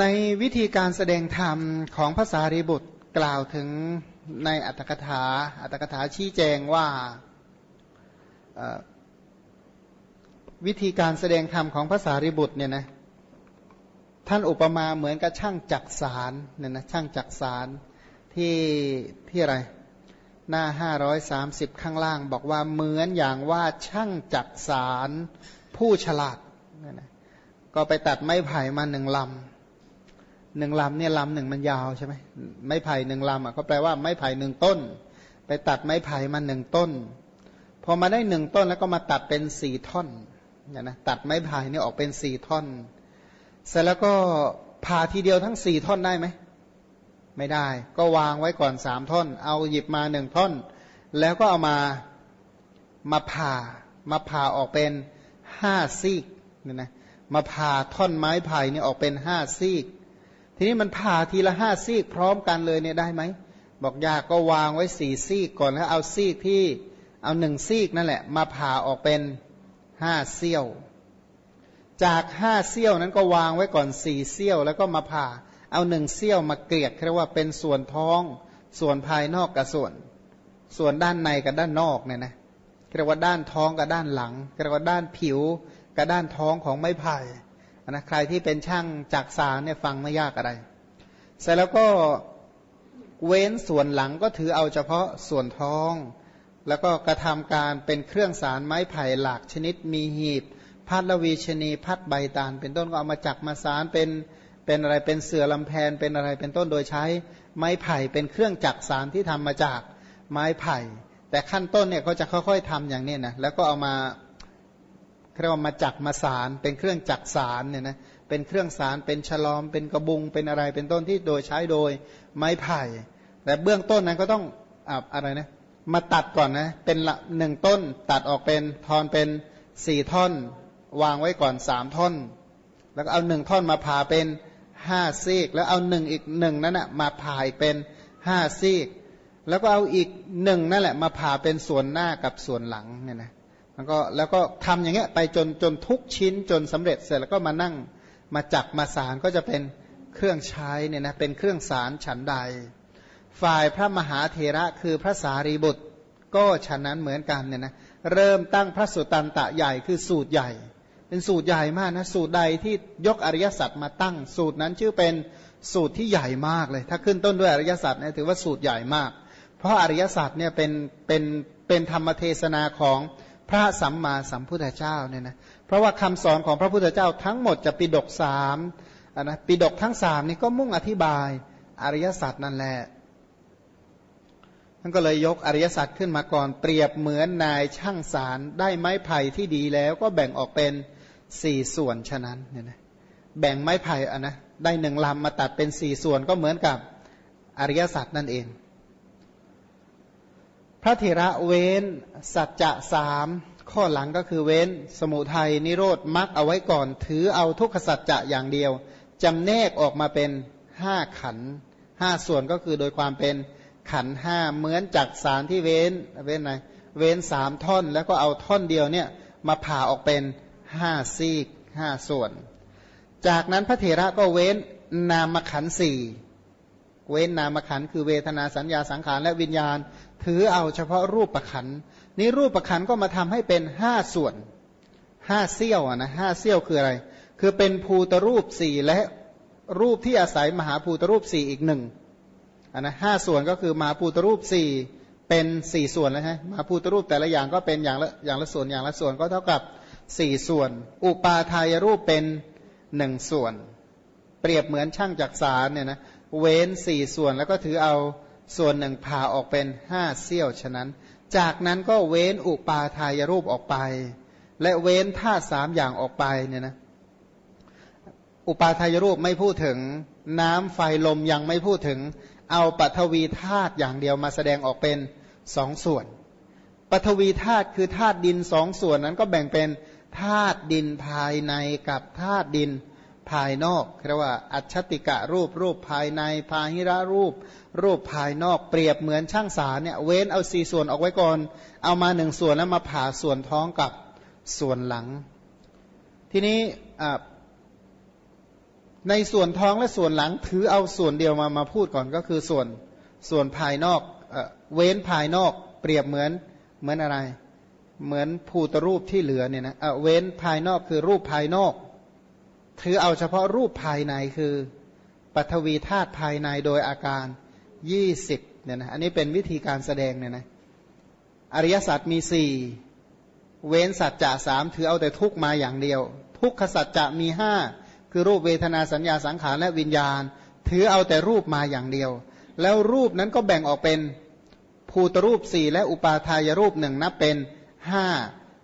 ในวิธีการแสดงธรรมของภาษารีบุตรกล่าวถึงในอัตถกถาอัตถกถาชี้แจงว่าวิธีการแสดงธรรมของภาษารีบุตรเนี่ยนะท่านอุปมาเหมือนกับช่างจักสารเนี่ยนะช่างจักสารที่ที่อะไร หน้า 530 ข้างล่าง บอกว่าเหมือนอย่างว่าช่างจักสารผู้ฉลาดเนี่ยนะก็ไปตัดไม้ไผ่มาหนึ่งลำ หนึ่งลำเนี่ยลำหนึ่งมันยาวใช่ไหมไม้ไผ่หนึ่งลำอะก็แปลว่าไม้ไผ่หนึ่งต้น ไปตัดไม้ไผ่มาหนึ่งต้น พอมาได้หนึ่งต้นแล้วก็มาตัดเป็นสี่ท่อนเนี่ยนะตัดไม้ไผ่นี่ออกเป็นสี่ท่อน เสร็จแล้วก็ผ่าทีเดียวทั้งสี่ท่อนได้ไหมไม่ได้ ก็วางไว้ก่อนสามท่อน เอาหยิบมาหนึ่งท่อน แล้วก็เอามามาผ่ามาผ่าออกเป็นห้าซีกเนี่ยนะมาผ่าท่อนไม้ไผ่นี่ออกเป็นห้าซีก ทีนี้มันผ่าทีละห้าซีกพร้อมกันเลยเนี่ยได้ไหมบอกยากก็วางไว้สี่ซีกก่อนแล้วเอาซีกที่เอาหนึ่งซีกนั่นแหละ มาผ่าออกเป็นห้าเซี่ยว จากห้าเซี่ยวนั้นก็วางไว้ก่อนสี่เซี่ยว แล้วก็มาผ่า เอาหนึ่งเซี่ยวมาเกลียดเรียกว่าเป็นส่วนท้อง ส่วนภายนอกกับส่วน ส่วนด้านในกับด้านนอกเนี่ยนะเรียกว่าด้านท้องกับด้านหลังเรียกว่าด้านผิวกับด้านท้องของไม้ไผ่ นะใครที่เป็นช่างจักสารเนี่ยฟังไม่ยากอะไร เสร็จแล้วก็เว้นส่วนหลังก็ถือเอาเฉพาะส่วนท้อง แล้วก็กระทำการเป็นเครื่องสารไม้ไผ่หลากชนิดมีหีบ พัดละวีชนีพัดใบตาล เป็นต้นก็เอามาจักมาสารเป็นเป็นอะไรเป็นเสือลำแพนเป็นอะไรเป็นต้นโดยใช้ไม้ไผ่เป็นเครื่องจักสารที่ทำมาจากไม้ไผ่ แต่ขั้นต้นเนี่ยเขาจะค่อยๆทำอย่างนี้นะแล้วก็เอามา เรียกว่ามาจักมาสารเป็นเครื่องจักสารเนี่ยนะเป็นเครื่องสารเป็นฉลอม เป็นกระบุงเป็นอะไรเป็นต้นที่โดยใช้โดยไม้ไผ่แต่เบื้องต้นนั้นก็ต้องอะไรนะมาตัดก่อนนะเป็นหนึ่งต้นตัดออกเป็นทอนเป็นสี่ท่อน วางไว้ก่อนสามท่อน แล้วก็เอาหนึ่งท่อนมาผ่าเป็นห้าซีก แล้วเอาหนึ่งอีกหนึ่งนั้นนะมาผ่าอีกเป็นห้าซีก แล้วก็เอาอีกหนึ่งนั่นแหละมาผ่าเป็นส่วนหน้ากับส่วนหลังเนี่ยนะ แล้วก็แล้วก็ทำอย่างเงี้ยไปจนจนทุกชิ้นจนสำเร็จเสร็จแล้วก็มานั่งมาจับมาสารก็จะเป็นเครื่องใช้เนี่ยนะเป็นเครื่องสารฉันใด ฝ่ายพระมหาเถระคือพระสารีบุตร ก็ฉะนั้นเหมือนกันเนี่ยนะเริ่มตั้งพระสุตันตะใหญ่คือสูตรใหญ่ เป็นสูตรใหญ่มากนะสูตรใดที่ยกอริยสัจมาตั้ง สูตรนั้นชื่อเป็นสูตรที่ใหญ่มากเลย ถ้าขึ้นต้นด้วยอริยสัจเนี่ยถือว่าสูตรใหญ่มาก เพราะอริยสัจเนี่ยเป็นเป็นเป็นธรรมเทศนาของ พระสัมมาสัมพุทธเจ้าเนี่ยนะเพราะว่าคำสอนของพระพุทธเจ้าทั้งหมดจะปิดกสามนะปิดกทั้งสามนี่ก็มุ่งอธิบายอริยสัจนั่นแหละท่านก็เลยยกอริยสัจขึ้นมาก่อนเปรียบเหมือนนายช่างสารได้ไม้ไผ่ที่ดีแล้วก็แบ่งออกเป็นสี่ส่วนฉะนั้นเนี่ยนะแบ่งไม้ไผ่อะนะได้หนึ่งลำมาตัดเป็นสี่ส่วนก็เหมือนกับอริยสัจนั่นเอง พระเถระเว้นสัจจะสามข้อหลังก็คือเว้น สมุทัยนิโรธมักเอาไว้ก่อน ถือเอาทุกขสัจจะอย่างเดียว จำแนกออกมาเป็นห้าขันห้าส่วนก็คือโดยความเป็นขันห้าเหมือนจักสารที่เว้นเว้นไงเว้นสามท่อน แล้วก็เอาท่อนเดียวเนี่ยมาผ่าออกเป็นห้าซีกห้าส่วน จากนั้นพระเถระก็เว้นนามขันสี่ เว้นนามขันคือเวทนาสัญญาสังขารและวิญญาณ ถือเอาเฉพาะรูปประขันนี้รูปประขันก็มาทำให้เป็นห้าส่วนห้าเซี่ยวนะห้าเซี่ยวคืออะไร คือเป็นภูตรูปสี่และรูปที่อาศัยมหาภูตรูปสี่อีกหนึ่งอันนะห้าส่วนก็คือมหาภูตรูปสี่เป็นสี่ส่วนแล้วฮะมหาภูตรูปแต่ละอย่างก็เป็นอย่างละอย่างละส่วนอย่างละส่วนก็เท่ากับสี่ส่วน อุปาทายรูปเป็นหนึ่งส่วน เปรียบเหมือนช่างจักสารเนี่ยนะ เว้นสี่ส่วนแล้วก็ถือเอาส่วนหนึ่งผ่าออกเป็นห้าเสี้ยวฉะนั้น จากนั้นก็เว้นอุปาทายรูปออกไป และเว้นธาตุสามอย่างออกไปเนี่ยนะอุปาทายรูปไม่พูดถึงน้ำไฟลมยังไม่พูดถึง เอาปัทวีธาตุอย่างเดียวมาแสดงออกเป็นสองส่วนปัทวีธาตุคือธาตุดินสองส่วนนั้นก็แบ่งเป็นธาตุดินภายในกับธาตุดิน ภายนอกเรียกว่า อัจฉติกะรูปรูปภายในพาหิระรูป รูปภายนอกเปรียบเหมือนช่างสารเนี่ยเว้นเอาสี่ส่วนออกไว้ก่อน เอามาหนึ่งส่วนแล้วมาผ่าส่วนท้องกับส่วนหลัง ทีนี้ในส่วนท้องและส่วนหลังถือเอาส่วนเดียวมามาพูดก่อนก็คือส่วนส่วนภายนอกเว้นภายนอก เปรียบเหมือนเหมือนอะไร เหมือนภูตรูปที่เหลือเนี่ยนะเว้นภายนอกคือรูปภายนอก ถือเอาเฉพาะรูปภายในคือปัทวีธาตุภายในโดยอาการยี่สิบเนี่ยนะอันนี้เป็นวิธีการแสดงเนี่ยนะอริยสัจมีสี่เว้นสัจจะสามถือเอาแต่ทุกมาอย่างเดียว ทุกขสัจจะมีห้าคือรูปเวทนาสัญญาสังขารและวิญญาณ ถือเอาแต่รูปมาอย่างเดียว แล้วรูปนั้นก็แบ่งออกเป็นภูตรูปสี่และอุปาทายรูปหนึ่งนับเป็นห้า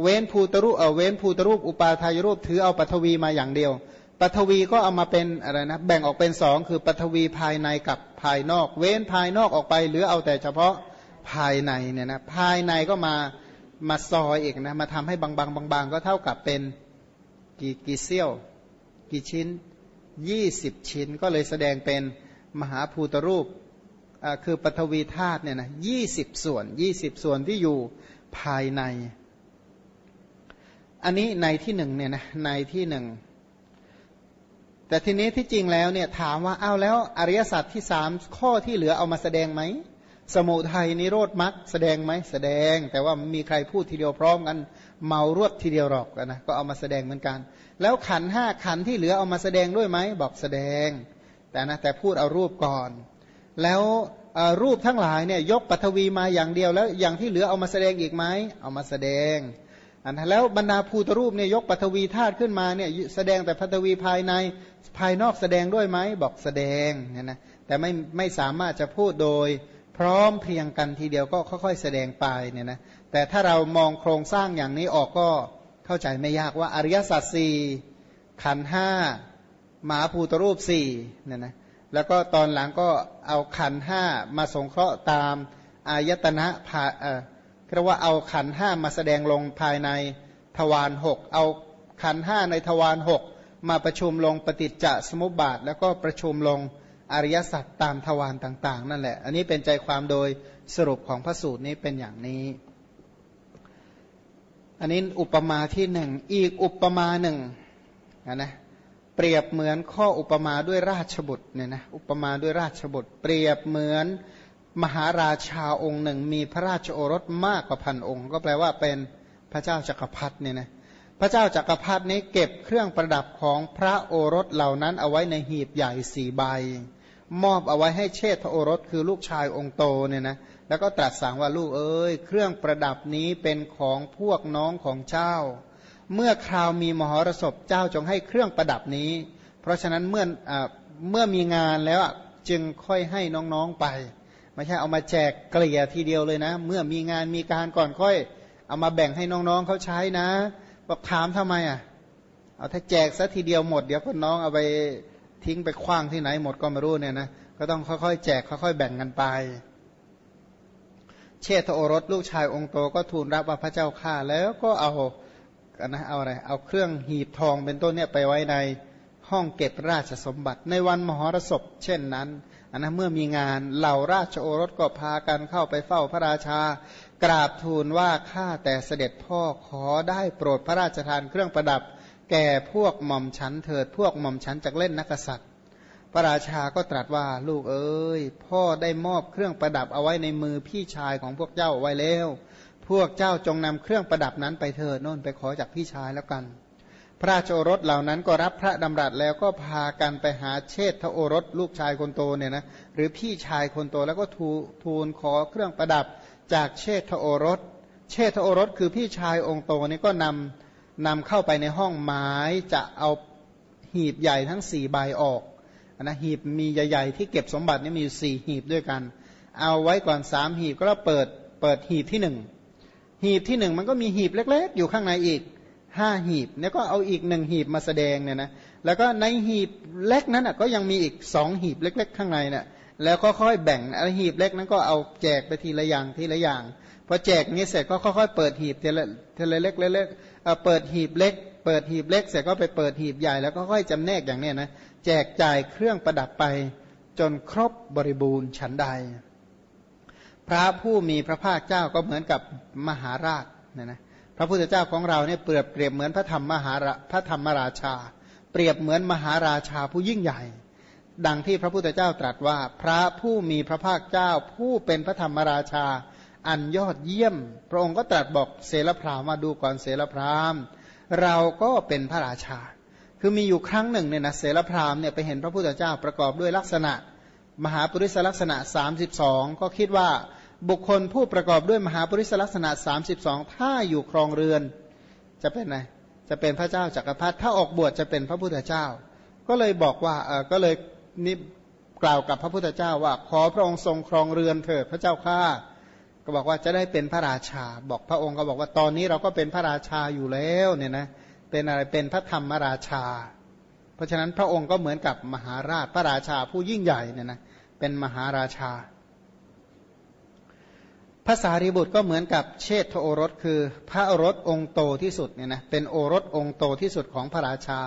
เว้นภูตรูปเออเว้นภูตรูปอุปาทายรูปถือเอาปัทวีมาอย่างเดียว ปัทวีก็เอามาเป็นอะไรนะแบ่งออกเป็นสองคือปัทวีภายในกับภายนอก เว้นภายนอกออกไปหลือเอาแต่เฉพาะภายในเนี่ยนะภายในก็มามาซอยอีกนะมาทำให้บางๆบางๆก็เท่ากับเป็นกี่กี่เซี่ยว กี่ชิ้นยี่สิบชิ้นก็เลยแสดงเป็นมหาภูตรูปคือปฐวีธาตุเนี่ยนะยี่สิบส่วนยี่สิบส่วนที่อยู่ภายใน อันนี้ในที่หนึ่งเนี่ยนะในที่หนึ่ง แต่ทีนี้ที่จริงแล้วเนี่ยถามว่าอ้าวแล้วอริยสัจที่สามข้อที่เหลือเอามาแสดงไหมสมุทัยนิโรธมรรคแสดงไหมแสดง แต่ว่ามีใครพูดทีเดียวพร้อมกัน เมารวดทีเดียวหรอกนะก็เอามาแสดงเหมือนกัน แล้วขันห้าขันที่เหลือเอามาแสดงด้วยไหมบอกแสดง แต่นะแต่พูดเอารูปก่อน แล้วรูปทั้งหลายเนี่ยยกปัทวีมาอย่างเดียวแล้วอย่างที่เหลือเอามาแสดงอีกไหมเอามาแสดง อันแล้วบรรดาภูตรูปเนี่ยยกปัทวีธาตุขึ้นมาเนี่ยแสดงแต่ปัทวีภายในภายนอกแสดงด้วยไหมบอกแสดงเนี่ยนะแต่ไม่ไม่สามารถจะพูดโดยพร้อมเพียงกันทีเดียวก็ค่อยๆ แสดงไปเนี่ยนะแต่ถ้าเรามองโครงสร้างอย่างนี้ออกก็เข้าใจไม่ยากว่าอริยสัจสี่ขันห้าหมาภูตรูปสี่เนี่ยนะแล้วก็ตอนหลังก็เอาขันห้ามาสงเคราะห์ตามอายตนะภา เรียกว่าเอาขันห้ามาแสดงลงภายในทวารหกเอาขันห้าในทวารหกมาประชุมลงปฏิจจสมุปบาท แล้วก็ประชุมลงอริยสัจตามทวารต่าง ๆ นั่นแหละ อันนี้เป็นใจความโดยสรุปของพระสูตรนี้เป็นอย่างนี้ อันนี้อุปมาที่หนึ่งอีกอุปมาหนึ่งนะเปรียบเหมือนข้ออุปมาด้วยราชบุตรเนี่ยนะอุปมาด้วยราชบุตร เปรียบเหมือน มหาราชาองค์หนึ่ง มีพระราชโอรสมากกว่าพันองค์ ก็แปลว่าเป็นพระเจ้าจักรพรรดิเนี่ยนะพระเจ้าจักรพรรดินี้เก็บเครื่องประดับของพระโอรสเหล่านั้นเอาไว้ในหีบใหญ่สี่ใบ มอบเอาไว้ให้เชษฐโอรสคือลูกชายองค์โตเนี่ยนะแล้วก็ตรัสสั่งว่าลูกเอ้ยเครื่องประดับนี้เป็นของพวกน้องของเจ้า เมื่อคราวมีมหรสพเจ้าจงให้เครื่องประดับนี้ เพราะฉะนั้นเมื่ออเมื่อมีงานแล้วจึงค่อยให้น้องๆไป ไม่ใช่เอามาแจกเกลี่ยทีเดียวเลยนะ เมื่อมีงานมีการก่อนค่อย เอามาแบ่งให้น้องๆเขาใช้นะบอกถามทำไมอะ เอาถ้าแจกซะทีเดียวหมดเดี๋ยวก็น้องเอาไปทิ้งไปคว้างที่ไหนหมดก็ไม่รู้เนี่ยนะก็ต้องค่อยๆแจกค่อยๆแบ่งกันไป เชษฐโอรสลูกชายองค์โตก็ทูลรับว่าพระเจ้าข้าแล้วก็เอานะเอาอะไรเอาเครื่องหีบทองเป็นต้นเนี่ยไปไว้ในห้องเก็บราชสมบัติ ในวันมหรสพ เช่นนั้น อันนะเมื่อมีงานเหล่าราชโอรสก็พากันเข้าไปเฝ้าพระราชา กราบทูลว่าข้าแต่เสด็จพ่อขอได้โปรดพระราชทานเครื่องประดับ แก่พวกหม่อมฉันเถิด พวกหม่อมฉันจากเล่นนักษัตริย์ พระราชาก็ตรัสว่าลูกเอ้ยพ่อได้มอบเครื่องประดับเอาไว้ในมือพี่ชายของพวกเจ้าไว้แล้ว พวกเจ้าจงนำเครื่องประดับนั้นไปเถิดโน่นไปขอจากพี่ชายแล้วกัน พระราชโอรสเหล่านั้นก็รับพระดำรัสแล้วก็พากันไปหาเชษฐโอรสลูกชายคนโตเนี่ยนะหรือพี่ชายคนโตแล้วก็ทูลขอเครื่องประดับจากเชษฐโอรส เชษฐโอรสคือพี่ชายองค์โตนี้ก็นำนำเข้าไปในห้องไม้จะเอาหีบใหญ่ทั้งสี่ใบออกนะหีบมีใหญ่ๆที่เก็บสมบัตินี่มีอยู่สี่หีบด้วยกัน เอาไว้ก่อนสามหีบก็เปิดเปิดหีบที่หนึ่งหีบที่หนึ่งมันก็มีหีบเล็ก ๆ อยู่ข้างในอีก ห้าหีบ แล้วก็เอาอีกหนึ่งหีบมาแสดงเนี่ยนะแล้วก็ในหีบเล็กนั้นก็ยังมีอีกสองหีบเล็ก ๆ ข้างในเนี่ยแล้วก็ค่อยแบ่งอหีบเล็กนั้นก็เอาแจกไปทีละอย่างทีละอย่างพอแจกนี้เสร็จก็ค่อยๆเปิดหีบทีละทีละเล็กเล็กเปิดหีบเล็ก เปิดหีบเล็ก เสร็จก็ไปเปิดหีบใหญ่แล้วก็ค่อยจำแนกอย่างเนี้ยนะแจกจ่ายเครื่องประดับไปจนครบบริบูรณ์ฉันใด พระผู้มีพระภาคเจ้าก็เหมือนกับมหาราชนะนะ พระพุทธเจ้าของเราเนี่ยเปรียบเปรียบเหมือนพระธรรมมหาพระธรรมราชา เปรียบเหมือนมหาราชาผู้ยิ่งใหญ่ ดังที่พระพุทธเจ้าตรัสว่า พระผู้มีพระภาคเจ้า ผู้เป็นพระธรรมราชา อันยอดเยี่ยม พระองค์ก็ตรัสบอกเสลพรามมาดูก่อนเสลพรามเราก็เป็นพระราชา คือมีอยู่ครั้งหนึ่งเนี่ยนะเสลพรามเนี่ยไปเห็นพระพุทธเจ้าประกอบด้วยลักษณะ มหาปริศลักษณะ 32 ก็คิดว่า บุคคลผู้ประกอบด้วยมหาปริศลักษณะ 32 ถ้าอยู่ครองเรือน จะเป็นไงจะเป็นพระเจ้าจากักรพรรดิถ้าออกบวชจะเป็นพระพุทธเจ้า ก็เลยบอกว่าเออก็เลยนิกล่าวกับพระพุทธเจ้าว่า ขอพระองค์ทรงครองเรือนเถิดพระเจ้าข้าก็บอกว่าจะได้เป็นพระราชา บอกพระองค์ก็บอกว่าตอนนี้เราก็เป็นพระราชาอยู่แล้วเนี่ยนะเป็นอะไรเป็นพระธรรมราชา เพราะฉะนั้นพระองค์ก็เหมือนกับมหาราชพระราชาผู้ยิ่งใหญ่เนี่ยนะเป็นมหาราชา ภาษารีบุตรก็เหมือนกับเชษฐโอรสคือ พระโอรสองค์โตที่สุดเนี่ยนะเป็นโอรสองค์โตที่สุดของพระราชา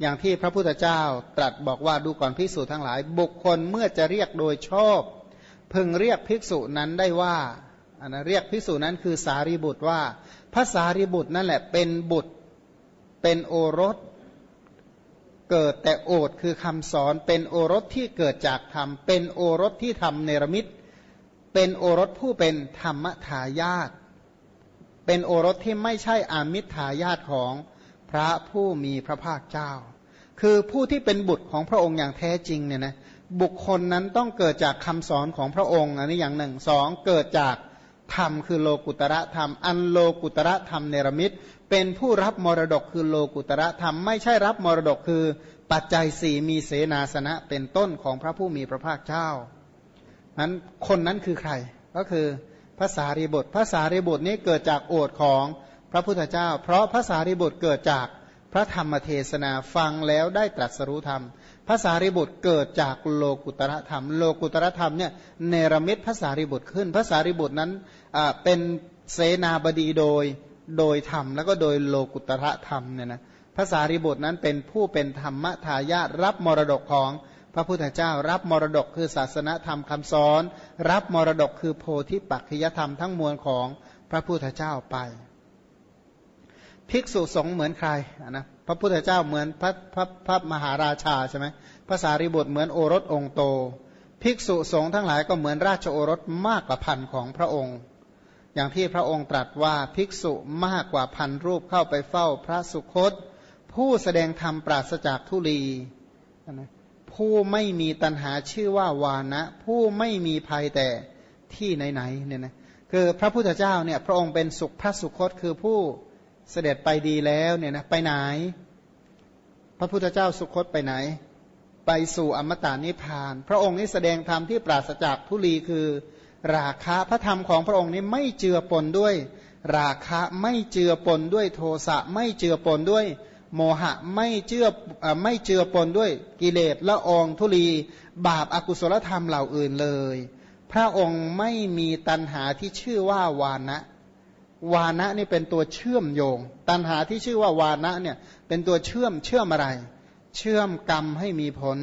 อย่างที่พระพุทธเจ้าตรัสบอกว่าดูก่อนภิกษุทั้งหลาย บุคคลเมื่อจะเรียกโดยชอบพึงเรียกภิกษุนั้นได้ว่าอันนะเรียกภิกษุนั้นคือสารีบุตรว่าพระสารีบุตรนั่นแหละเป็นบุตรเป็นโอรสเกิดแต่โอดคือคำสอนเป็นโอรสที่เกิดจากธรรมเป็นโอรสที่ทำเนรมิต เป็นโอรสผู้เป็นธรรมทายาทเป็นโอรสที่ไม่ใช่อามิทายาทของพระผู้มีพระภาคเจ้า คือผู้ที่เป็นบุตรของพระองค์อย่างแท้จริงเนี่ยนะบุคคลนั้นต้องเกิดจากคำสอนของพระองค์อันนี้อย่างหนึ่งสองเกิดจากธรรมคือโลกุตระธรรม อันโลกุตระธรรมเนรมิตเป็นผู้รับมรดกคือโลกุตระธรรม ไม่ใช่รับมรดกคือปัจจัยสี่มีเสนาสนะเป็นต้นของพระผู้มีพระภาคเจ้า นั้นคนนั้นคือใคร ก็คือภาษารีบุตรภาษารีบุตรนี้เกิดจากโอทของพระพุทธเจ้า เพราะภาษารีบุตรเกิดจากพระธรรมเทศนาฟังแล้วได้ตรัสรู้ธรรมภาษารีบุตรเกิดจากโลกุตระธรรม โลกุตระธรรมเนี่ยเนรมิตภาษารีบุตรขึ้นภาษารีบุตรนั้นเป็นเสนาบดีโดยโดยธรรม แล้วก็โดยโลกุตระธรรมเนี่ยนะภาษารีบุตรนั้นเป็นผู้เป็นธรรมทายาทรับมรดกของ พระพุทธเจ้ารับมรดกคือศาสนธรรมคำสอน รับมรดกคือโพธิปัจจยธรรมทั้งมวลของพระพุทธเจ้าไป ภิกษุสงฆ์เหมือนใครนะพระพุทธเจ้าเหมือนพระพระพระมหาราชาใช่ไหมภาษาริบุตรเหมือนโอรสองโต ภิกษุสงฆ์ทั้งหลายก็เหมือนราชโอรสมากกว่าพันของพระองค์ อย่างที่พระองค์ตรัสว่าภิกษุมากกว่าพันรูปเข้าไปเฝ้าพระสุคต ผู้แสดงธรรมปราศจากทุลีนะ ผู้ไม่มีตัณหาชื่อว่าวานะ ผู้ไม่มีภัยแต่ที่ไหนๆเนี่ยนะคือพระพุทธเจ้าเนี่ยพระองค์เป็นสุขพระสุคตคือผู้เสด็จไปดีแล้วเนี่ยนะไปไหน พระพุทธเจ้าสุคตไปไหน ไปสู่อมตะนิพพาน พระองค์นี้แสดงธรรมที่ปราศจากทุลีคือราคะพระธรรมของพระองค์นี้ไม่เจือปนด้วย ราคะไม่เจือปนด้วยโทสะไม่เจือปนด้วย โมหะไม่เจือไม่เจือปนด้วยกิเลสละอองทุลีบาปอากุศลธรรมเหล่าอื่นเลย พระองค์ไม่มีตัณหาที่ชื่อว่าวานะ วานะนี่เป็นตัวเชื่อมโยง ตัณหาที่ชื่อว่าวานะเนี่ยเป็นตัวเชื่อมเชื่อมอะไร เชื่อมกรรมให้มีผล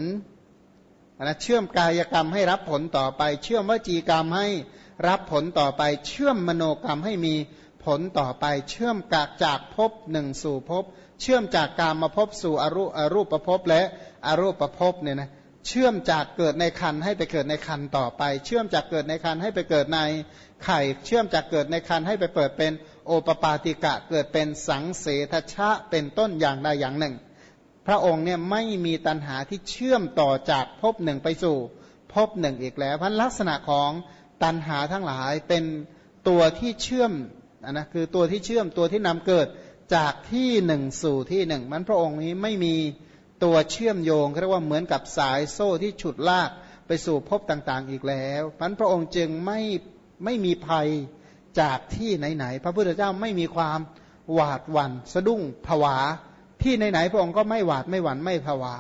นะเชื่อมกายกรรมให้รับผลต่อไป เชื่อมวจีกรรมให้รับผลต่อไป เชื่อมมโนกรรมให้มีผลต่อไป เชื่อมกากจากภพหนึ่งสู่ภพ เชื่อมจากการมาพบสู่อรูอรูปประพบและอรูปประพบเนี่ยนะเชื่อมจากเกิดในคันให้ไปเกิดในคันต่อไป เชื่อมจากเกิดในคันให้ไปเกิดในไข่ เชื่อมจากเกิดในคันให้ไปเปิดเป็นโอปปาติกะเกิดเป็นสังเสทชะเป็นต้นอย่างใดอย่างหนึ่ง พระองค์เนี่ยไม่มีตัณหาที่เชื่อมต่อจากภพหนึ่งไปสู่ภพหนึ่งอีกแล้วพันลักษณะของตัณหาทั้งหลายเป็นตัวที่เชื่อมนะคือตัวที่เชื่อมตัวที่นำเกิด จากที่หนึ่งสู่ที่หนึ่ง มันพระองค์นี้ไม่มีตัวเชื่อมโยงเรียกว่าเหมือนกับสายโซ่ที่ฉุดลากไปสู่ภพต่างๆอีกแล้วมันพระองค์จึงไม่ไม่มีภัยจากที่ไหนๆ พระพุทธเจ้าไม่มีความหวาดหวัน่นสะดุ้งผวา ที่ไหนๆพระองค์ก็ไม่หวาดไม่หวั่นไม่ผวา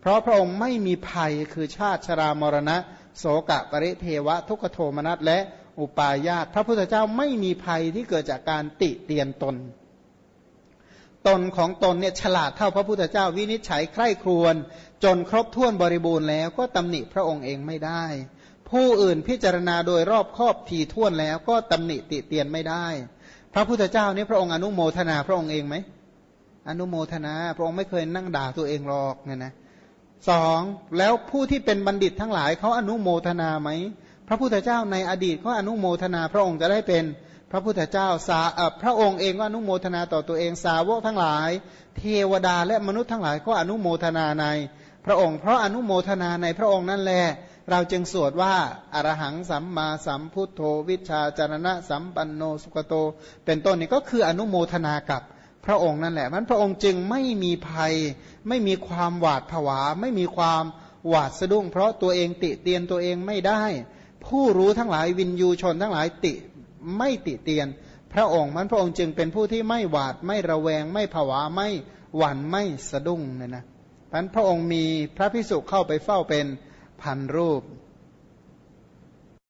เพราะพระองค์ไม่มีภัยคือชาติชรามรณะ โสกะปริเทวะ ทุกโทมนัสและอุปาญาต พระพุทธเจ้าไม่มีภัยที่เกิดจากการติเตียนตน ตนของตนเนี่ยฉลาดเท่าพระพุทธเจ้าวินิจฉัยใคร่ครวญจนครบถ้วนบริบูรณ์แล้วก็ตำหนิพระองค์เองไม่ได้ ผู้อื่นพิจารณาโดยรอบครอบทีท่วนแล้วก็ตำหนิติเตียนไม่ได้ พระพุทธเจ้านี่พระองค์อนุโมทนาพระองค์เองไหมอนุโมทนาพระองค์ไม่เคยนั่งด่าตัวเองหรอกเนี่ยนะสองแล้วผู้ที่เป็นบัณฑิตทั้งหลายเขาอนุโมทนาไหมพระพุทธเจ้าในอดีตเขาอนุโมทนาพระองค์จะได้เป็น พระพุทธเจ้าสาพระองค์เองก็อนุโมทนาต่อตัวเองสาวกทั้งหลาย เทวดาและมนุษย์ทั้งหลายก็อนุโมทนาใน พระองค์เพราะอนุโมทนาในพระองค์นั่นแหละเราจึงสวดว่าอารหังสัมมาสัมพุทโธวิชาจารณะสัมปันโนสุกโต เป็นต้นนี้ก็คืออนุโมทนากับพระองค์นั่นแหละมันพระองค์จึงไม่มีภัย ไม่มีความหวาดผวา ไม่มีความหวาดสะดุ้ง เพราะตัวเองติเตียนตัวเองไม่ได้ ผู้รู้ทั้งหลายวินยูชนทั้งหลายติ ไม่ติเตียน พระองค์มันพระองค์จึงเป็นผู้ที่ไม่หวาดไม่ระแวง ไม่ผวาไม่หวั่นไม่สะดุ้งเนี่ยนะพันพระองค์มีพระพิสุเข้าไปเฝ้าเป็นพันรูป